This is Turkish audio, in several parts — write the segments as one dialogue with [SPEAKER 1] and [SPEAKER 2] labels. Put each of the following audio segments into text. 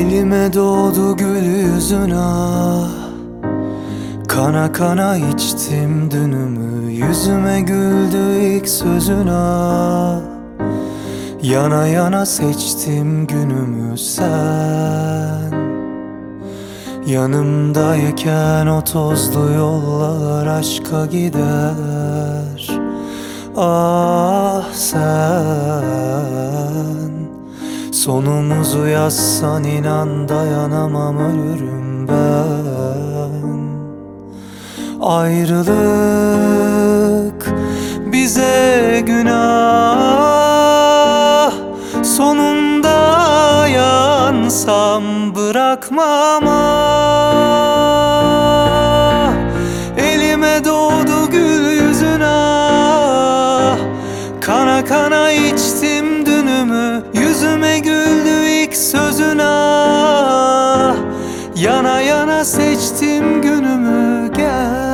[SPEAKER 1] Elime doğdu gül yüzün ah Kana kana içtim dünümü. Yüzüme güldü ilk sözün ah Yana yana seçtim günümü sen. Yanımdayken o tozlu yollar aşka gider. Ah sen Sonumuzu yazsan inan dayanamam ölürüm ben. Ayrılık bize günah. Sonunda yansam bırakmam ah. Elime doğdu gül yüzün ah Kana kana içtim dünümü Yüzüme güldü ilk sözün ah Yana yana seçtim günümü gel.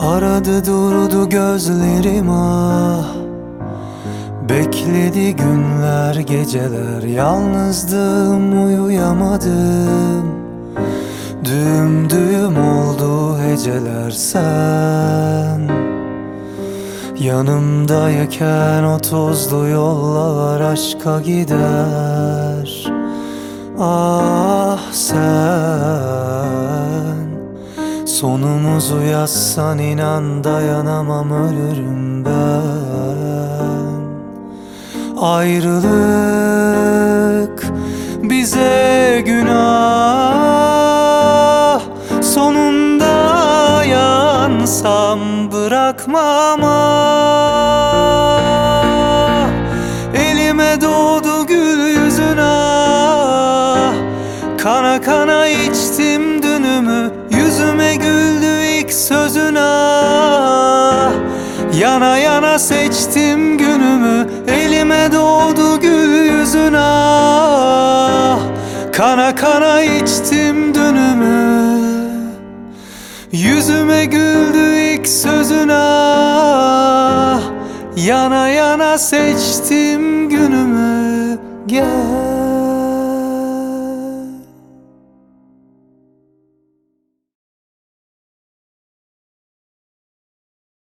[SPEAKER 1] Aradı durdu gözlerim ah Bekledi günler geceler Yalnızdım uyuyamadım. Düğüm düğüm oldu heceler sen. Yanımdayken o tozlu yollar aşka gider. Ah sen Sonumuzu yazsan inan dayanamam ölürüm ben Ayrılık bize günah. Sonunda yansam bırakmam ah Elime doğdu gül yüzün ah Kana kana içtim Yana yana seçtim günümü Elime doğdu gül yüzün ah Kana kana içtim dünümü Yüzüme güldü ilk sözün ah Yana yana seçtim günümü. Gel